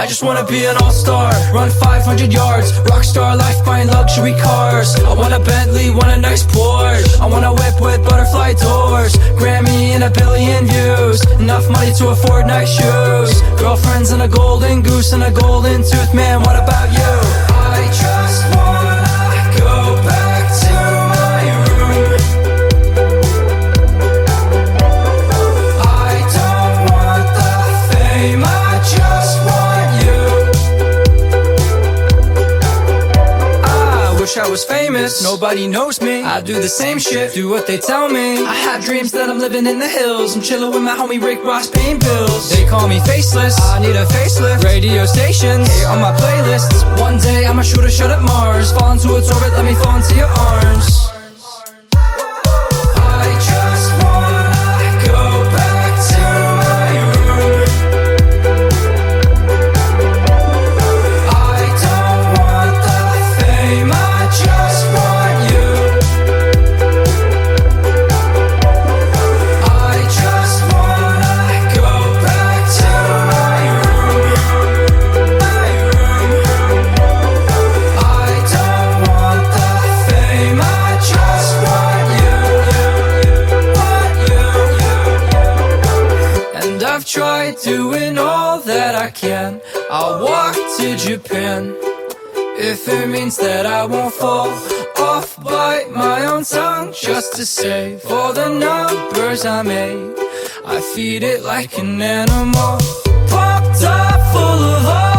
I just wanna be an all-star Run 500 yards. Rockstar life buying luxury cars. I want a Bentley, want a nice Porsche. I want a whip with butterfly doors. Grammy and a billion views. Enough money to afford nice shoes. Girlfriends and a golden goose and a golden tooth Man, what about you? Was famous, nobody knows me. I do the same shit, do what they tell me. I have dreams that I'm living in the hills. I'm chilling with my homie Rick Ross pain pills. They call me faceless, I need a facelift. Radio stations, hate on my playlists. One day I'ma shoot a shot at Mars. Fall into its orbit, let me fall into your arms. I've tried doing all that I can. I'll walk to Japan. If it means that I won't fall off, bite my own tongue just to save all the numbers I made. I feed it like an animal, pumped up full of all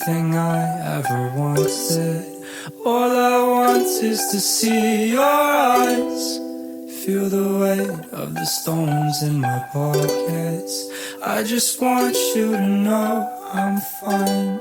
everything I ever wanted. All I want is to see your eyes. Feel the weight of the stones in my pockets. I just want you to know I'm fine.